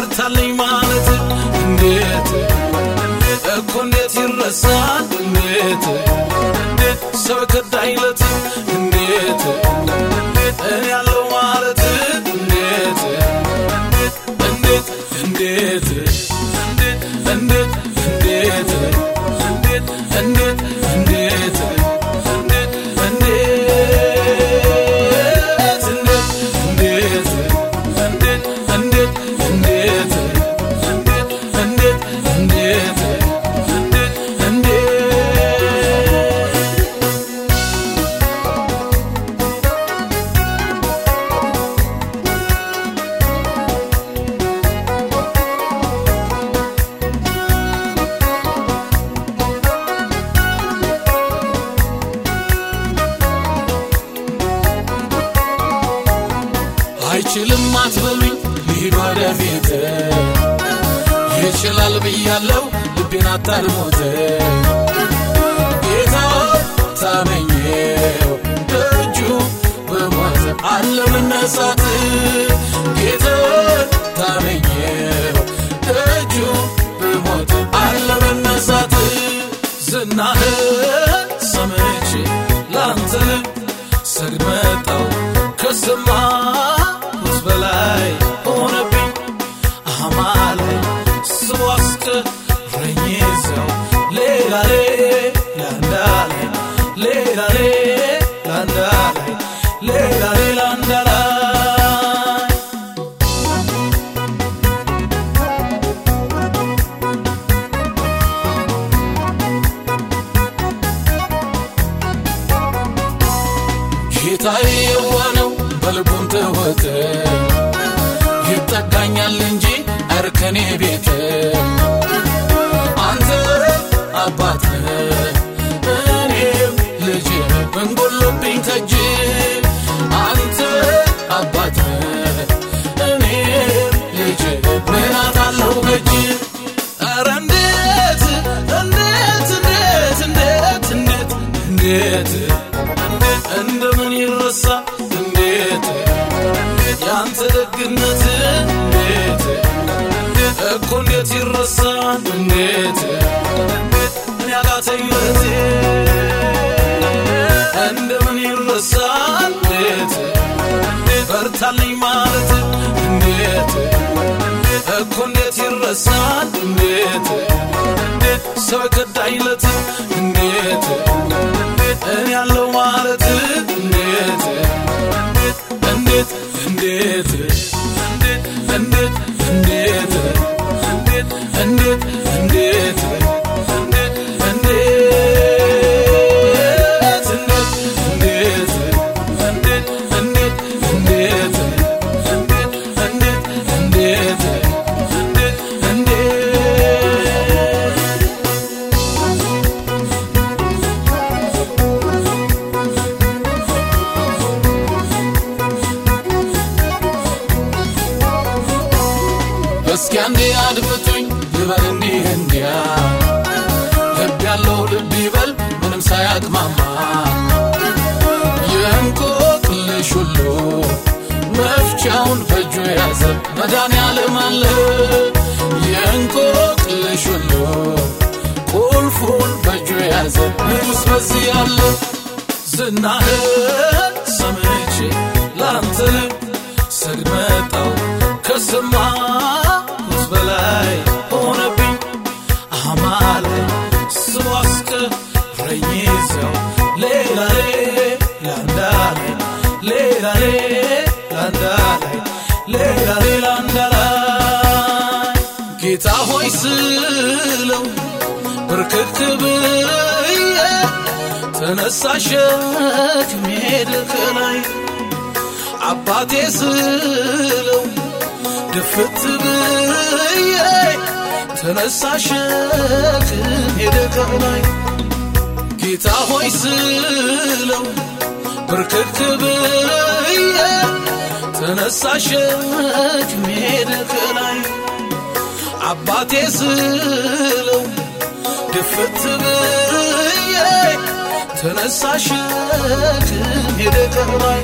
በርታልኝ ማለት እንዴት? እኮ እንዴት ይረሳል? እንዴት? ሰው አይችልም አትበሉኝ ልሂድ ወደፊት ይችላል ብያለው ልቤን አታልሞት ጌታ ታመኘው ደጁ በሞት አለ መነሳት። ታመኘው ደጁ በሞት አለ መነሳት። ዝናህን ሰምቼ ላንተ ሰግድ መጣው ረኝሰው ሌላሌ ላንዳላይ ሌላሌ ሌላሌ ላንዳላይ ጌታዬ የዋ በልቡም ተወጠ ይጠጋኛል እንጂ እርከኔ ቤት። አንተ አባት እኔም ልጅ እንጎሎብኝ ከጅ አንተ አባት እኔም ልጅ ምናታለው ከጅ ኧረ እንዴት እንዴት እንዴት እንዴት እንዴት እንዴት እንደምን ይረሳ? እንዴት ያንተ ደግነት በርታልኝ ማለት እንዴት? እኮ እንዴት ይረሳል? እንዴት? ሰው ከዳይለት እንዴት? እኔ ያለው ማለት እንዴት? እንዴት? እንዴት እስኪ አንዴ አድምጡኝ ልበል እንዲህ እንዲያ። ልብ ያለው ልብ ይበል ምንም ሳያቅማማ። የእንቆቅልሽ ሁሉ መፍቻውን በእጁ የያዘ መድኃኔዓለም አለ። የእንቆቅልሽ ሁሉ ቁልፉን በእጁ የያዘ ንጉሥ በዚህ አለ። ዝናህን ሰምቼ ላንተ ሰግድ መጣው ሌላ ሌላ እንዳላይ ጌታ ሆይ ስለው ብርክክ ብዬ ተነሳሸት ሜድ ከላይ አባቴ ስለው ድፍት ብዬ ተነሳሸት ሜድ ከላይ ጌታ ሆይ ስለው ብርክክ ብዬ ረሳሽት ሜድክ ላይ አባቴ ስለው ድፍት ብዬ ተነሳሽት ሜድክ ላይ